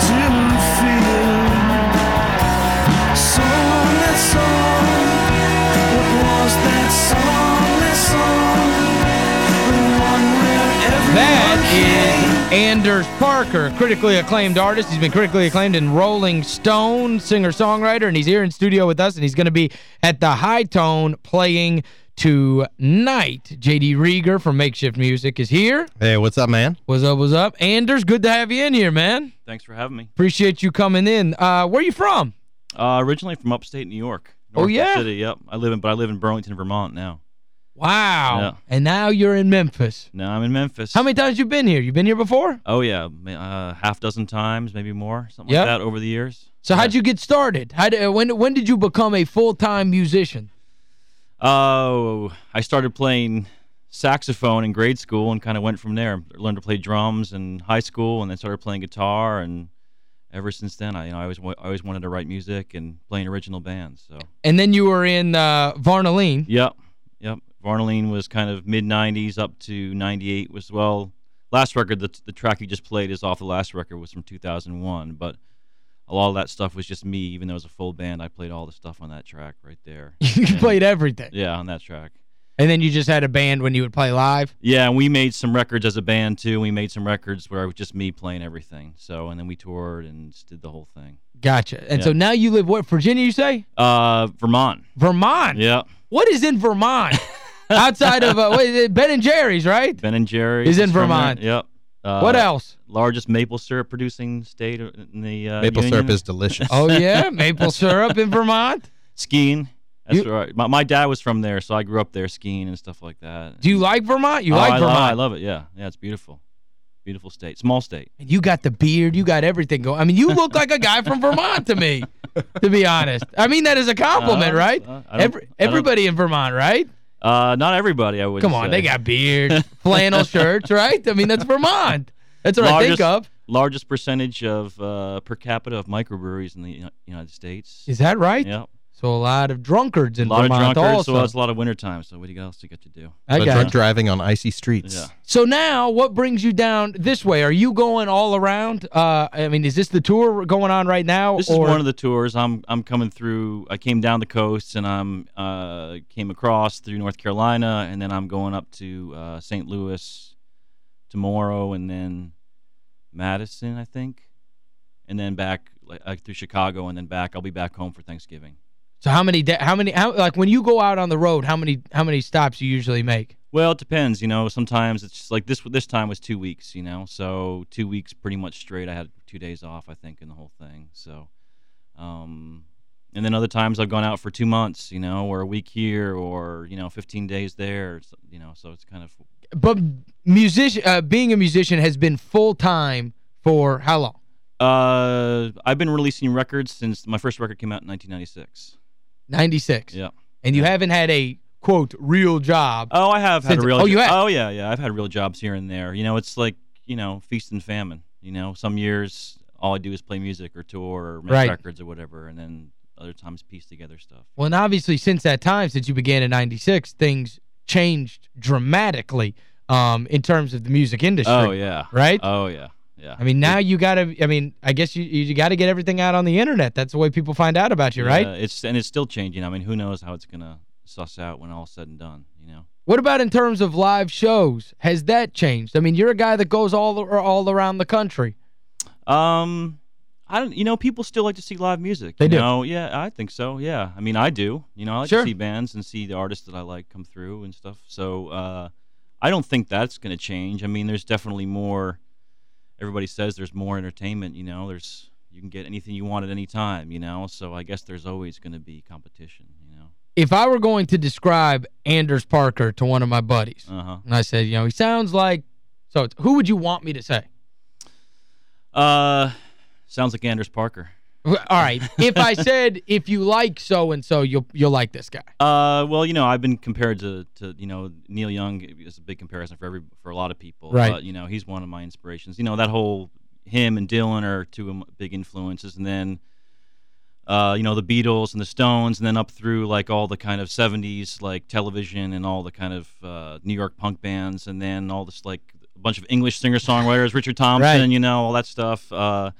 came. is Anders Parker, critically acclaimed artist. He's been critically acclaimed in Rolling Stone, singer-songwriter, and he's here in studio with us, and he's going to be at the Hi-Tone playing tonight. J.D. Reager from Makeshift Music is here. Hey, what's up, man? What's up, what's up? Anders, good to have you in here, man. Thanks for having me. Appreciate you coming in. Uh, where are you from? Uh, originally from upstate New York. Oh, yeah? City, yep. I live in, but I live in Burlington, Vermont now. Wow. Yeah. And now you're in Memphis. Now I'm in Memphis. How many times you been here? You been here before? Oh, yeah. ma- Uh, half dozen times, maybe more, something Yep. like that over the years. So how'd you get started? How did, when when did you become a full-time musician? Oh, I started playing saxophone in grade school and kind of went from there. Learned to play drums in high school and then started playing guitar and ever since then I you know I always I always wanted to write music and play in original bands. So, And then you were in uh, Varnaline. yep. Yep. Varnaline was kind of mid 90s up to 98 was well last record the the track you just played is off the last record was from 2001, but a lot of that stuff was just me even though it was a full band. I played all the stuff on that track right there. you And- played everything. Yeah, on that track. And then you just had a band when you would play live? Yeah, and we made some records as a band too. We made some records where it was just me playing everything. So, and then we toured and just did the whole thing. Gotcha. And so now you live, what, Virginia, you say? Uh, Vermont. Vermont. Yeah, What is in Vermont? Outside of uh, what is it? Ben and Jerry's, right? Ben and Jerry Is in. Vermont. Yep. Uh, what else? Largest maple syrup producing state in the uh, Maple union. syrup is delicious. Oh, yeah? Maple syrup in Vermont? skiing. That's You- right. My, my dad was from there, so I grew up there skiing and stuff like that. Do you like Vermont? You Oh, like I Vermont? Love, I love it. Yeah, yeah, it's beautiful. Beautiful state, small state. And you got the beard. You got everything going. I mean, you look like a guy from Vermont to me, to be honest. I mean that is a compliment, Uh, right? uh, Every, everybody in Vermont, right? Uh, not everybody, I would. Come on, they got beards, flannel shirts, right? I mean, that's Vermont. That's what I think of. largest percentage of uh, per capita of microbreweries in the United States. Is that right? Yeah, So a lot of drunkards in a lot Vermont of drunkards. also. So it's a lot of wintertime. So what do you else you got to do? I But got drunk you. driving on icy streets. Yeah. So now, what brings you down this way? Are you going all around? Uh, I mean, is this the tour going on right now? This or is one of the tours. I'm I'm coming through. I came down the coast and I'm uh came across through North Carolina and then I'm going up to uh, St. Louis tomorrow and then Madison, I think, and then back like uh, through Chicago and then back. I'll be back home for Thanksgiving. So how many how many how, like when you go out on the road, how many how many stops you usually make? Well, it depends. You know, sometimes it's just like this. This time was two weeks. You know, so two weeks pretty much straight. I had two days off, I think, in the whole thing. So, um, and then other times I've gone out for two months. You know, or a week here, or you know, 15 days there. You know, so it's kind of But musician uh, being a musician has been full time for how long? Uh, I've been releasing records since my first record came out in 1996. 96. Yeah. And you Yeah. haven't had a quote real job. Oh, I have had a real. oh, you have? Oh, yeah, yeah. I've had real jobs here and there. You know, it's like you know, feast and famine. You know, some years all I do is play music or tour or make Right. records or whatever, and then other times piece together stuff. Well, and obviously since that time since you began in 96, things changed dramatically um in terms of the music industry. Oh yeah. Right? Oh yeah. Yeah. I mean, now you got to I mean, I guess you you got to get everything out on the internet. That's the way people find out about you, right? Yeah, it's and it's still changing. I mean, who knows how it's gonna suss out when all's said and done. You know. What about in terms of live shows? Has that changed? I mean, you're a guy that goes all all around the country. Um, I don't. You know, people still like to see live music. They you do. Know? Yeah, I think so. Yeah. I mean, I do. You know, I like Sure. to see bands and see the artists that I like come through and stuff. So, uh, I don't think that's going to change. I mean, there's definitely more. Everybody says there's more entertainment. You know, there's you can get anything you want at any time. You know, so I guess there's always going to be competition. You know. If I were going to describe Anders Parker to one of my buddies, Uh huh. and I said, you know, he sounds like so who would you want me to say? Uh, sounds like Anders Parker. All right. if I said if you like so and so, you'll you'll like this guy. Uh, well, you know, I've been compared to, to you know Neil Young is a big comparison for every for a lot of people. Right. But, you know, he's one of my inspirations. You know, that whole him and Dylan are two big influences, and then uh, you know, the Beatles and the Stones, and then up through like all the kind of '70s like television and all the kind of uh, New York punk bands, and then all this like a bunch of English singer songwriters, Richard Thompson, Right. you know, all that stuff. Uh,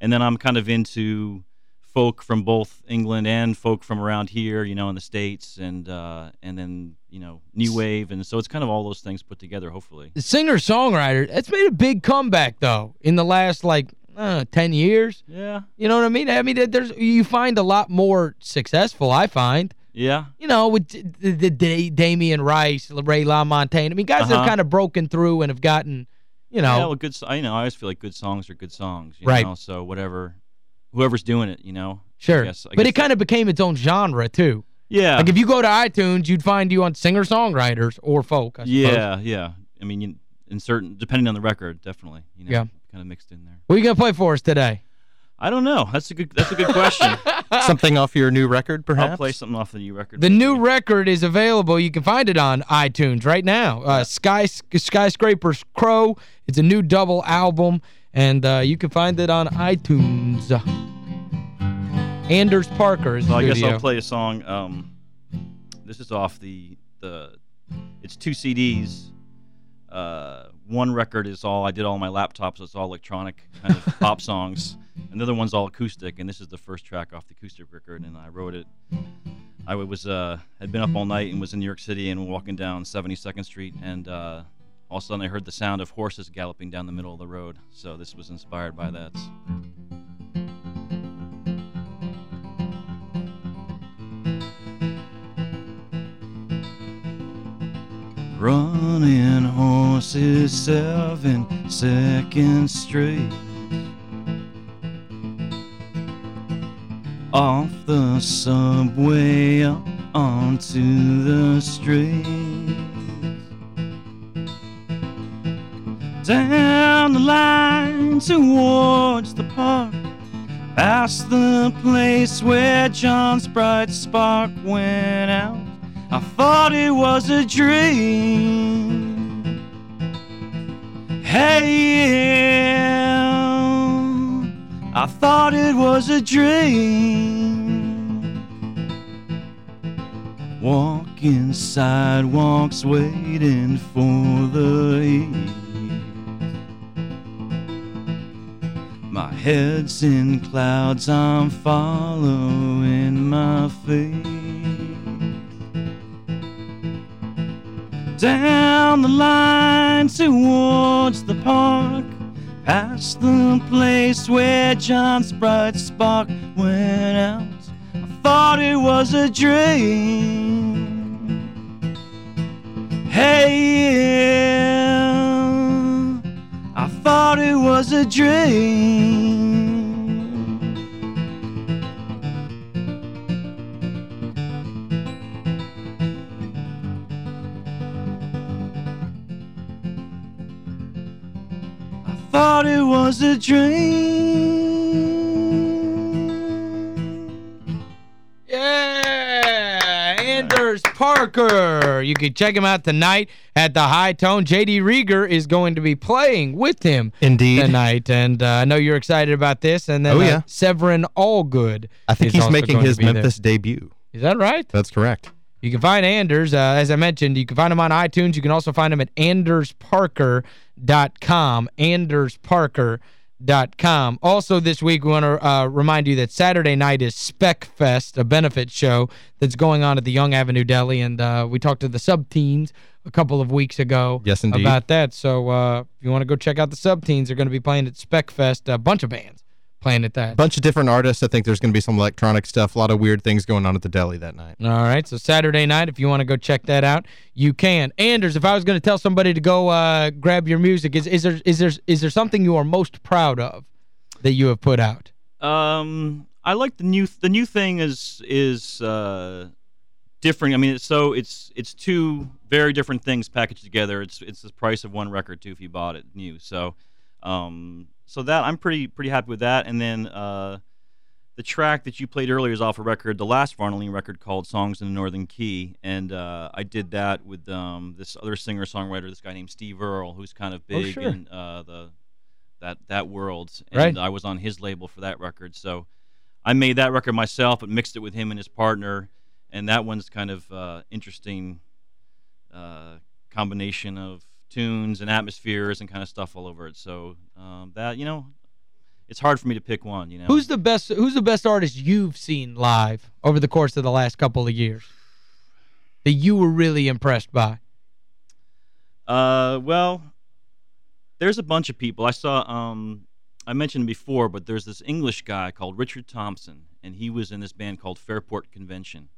and then I'm kind of into folk from both England and folk from around here, you know, in the states, and uh, and then you know, new wave, and so it's kind of all those things put together, hopefully. The singer-songwriter, that's made a big comeback, though, in the last, like, uh, 10 years. Yeah, You know what I mean? I mean, there's you find a lot more successful, I find. yeah, You know, with the, the, the Damien Rice, Ray LaMontagne. I mean, guys that have Uh-huh. kind of broken through and have gotten, you know, Yeah, well, good. You know, I always feel like good songs are good songs. You Right. Know? So whatever, whoever's doing it, you know. sure. I guess, I but it kind of became its own genre, too. Yeah. Like, if you go to iTunes, you'd find you on singer-songwriters or folk, I yeah, yeah. I mean, in certain, depending on the record, definitely. You know, Yeah. Kind of mixed in there. What are you going to play for us today? I don't know. That's a good. That's a good question. Something off your new record, perhaps? I'll play something off the new record. The maybe. new record is available. You can find it on iTunes right now. Uh, Sky Skyscrapers Crow. It's a new double album, and uh, you can find it on iTunes. Anders Parker is So I guess. I'll play a song. Um, this is off the the. It's two CDs. Uh, one record is all I did all on my laptop, so it's all electronic kind of pop songs. And the other one's all acoustic, and this is the first track off the acoustic record, and I wrote it. I was uh, had been up all night and was in New York City and walking down 72nd Street, and uh, all of a sudden I heard the sound of horses galloping down the middle of the road. So this was inspired by that. Running horses seven seconds Off the subway up onto the street. Down the line towards the park. Past the place where John's bright spark went out. I thought it was a dream. Hey, I thought it was a dream. Walking sidewalks, waiting for the heat. My head's in clouds, I'm following my feet. Down the line towards the park, past the place where John's bright spark went out. I thought it was a dream. Hey, I thought it was a dream. Thought it was a dream. Yeah, Anders Parker. You can check him out tonight at the Hi-Tone. J.D. Reager is going to be playing with him Indeed. tonight, and uh, I know you're excited about this. And then Oh, uh, yeah. Severin Allgood I think he's making his be there. Memphis debut. Is that right? That's correct. You can find Anders, uh, as I mentioned, you can find him on iTunes. You can also find him at andersparker.com, andersparker.com. Also this week, we want to uh, remind you that Saturday night is Spec Fest, a benefit show that's going on at the Young Avenue Deli, and uh, we talked to the sub-teens a couple of weeks ago Yes, indeed. about that. So uh, if you want to go check out the sub-teens, they're going to be playing at Spec Fest, a bunch of bands playing at that. bunch of different artists. I think there's going to be some electronic stuff, a lot of weird things going on at the deli that night. All right, so Saturday night, if you want to go check that out, you can. Anders, if I was going to tell somebody to go uh, grab your music, is is there is there is there something you are most proud of that you have put out? Um, I like the new the new thing is is uh different. I mean, it's so it's it's two very different things packaged together. It's it's the price of one record too if you bought it new. So, um, so that I'm pretty pretty happy with that. And then uh, the track that you played earlier is off a record, the last Varnaline record called "Songs in the Northern Key," and uh, I did that with um this other singer songwriter, this guy named Steve Earle, who's kind of big sure. in uh, the that that world, and Right. I was on his label for that record. So I made that record myself, but mixed it with him and his partner, and that one's kind of uh, interesting uh, combination of tunes and atmospheres and kind of stuff all over it. So um, that you know, it's hard for me to pick one. You know, Who's the best who's the best artist you've seen live over the course of the last couple of years? That you were really impressed by? Uh, well, there's a bunch of people. I saw um I mentioned before, but there's this English guy called Richard Thompson, and he was in this band called Fairport Convention.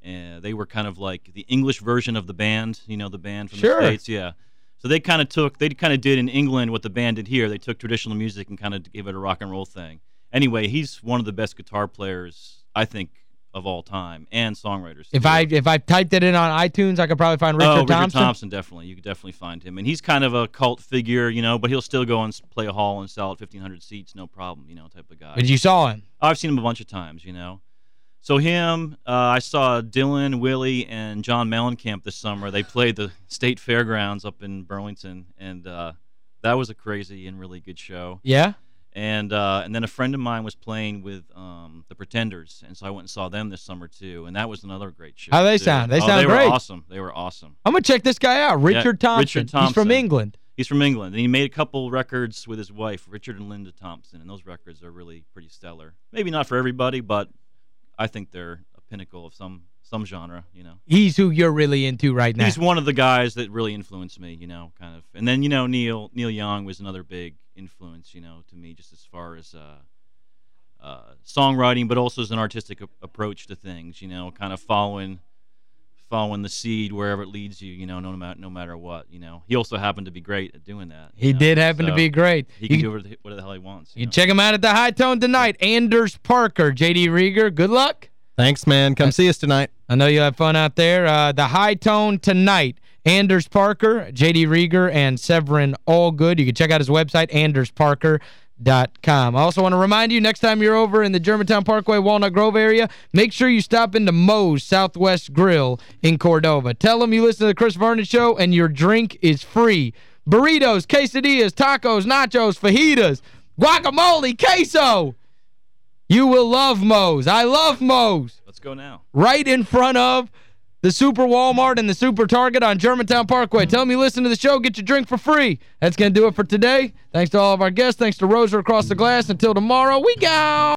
And they were kind of like the English version of the band, you know, the band from Sure. the States, yeah. So they kind of took, they kind of did in England what the band did here. They took traditional music and kind of gave it a rock and roll thing. Anyway, he's one of the best guitar players, I think, of all time, and songwriters. If too. I if I typed it in on iTunes, I could probably find Richard oh, Richard Thompson. Thompson, definitely. You could definitely find him, and he's kind of a cult figure, you know. But he'll still go and play a hall and sell at fifteen hundred seats, no problem, you know, type of guy. But you saw him. I've seen him a bunch of times, you know. So him, uh, I saw Dylan, Willie, and John Mellencamp this summer. They played the state fairgrounds up in Burlington, and uh, that was a crazy and really good show. Yeah? And uh, and then a friend of mine was playing with um, the Pretenders, and so I went and saw them this summer too, and that was another great show. How they too. sound? They oh, sound they great. were awesome. They were awesome. I'm going to check this guy out, Richard, Thompson. Richard Thompson. He's from England. He's from England, and he made a couple records with his wife, Richard and Linda Thompson, and those records are really pretty stellar. Maybe not for everybody, but I think they're a pinnacle of some some genre, you know. He's who you're really into right now. He's one of the guys that really influenced me, you know, kind of. And then you know Neil Neil Young was another big influence, you know, to me just as far as uh, uh, songwriting, but also as an artistic a- approach to things, you know, kind of following following the seed wherever it leads you, you know, no matter no matter what, you know. He also happened to be great at doing that. he know, did happen to be great. He You can do whatever the, whatever the hell he wants. You You know? check him out at the Hi-Tone tonight. Anders Parker, J.D. Reager, good luck. Thanks, man. Come see us tonight. I know you'll have fun out there. Uh, the Hi-Tone tonight. Anders Parker, J.D. Reager, and Severin Allgood. You can check out his website, andersparker.com. I also want to remind you, next time you're over in the Germantown Parkway, Walnut Grove area, make sure you stop into Moe's Southwest Grill in Cordova. Tell them you listen to the Chris Vernon Show, and your drink is free. Burritos, quesadillas, tacos, nachos, fajitas, guacamole, queso. You will love Moe's. I love Moe's Let's go now. right in front of the Super Walmart and the Super Target on Germantown Parkway. Tell them you listen to the show, get your drink for free. That's going to do it for today. Thanks to all of our guests. Thanks to Rosa across the glass. Until tomorrow, we go!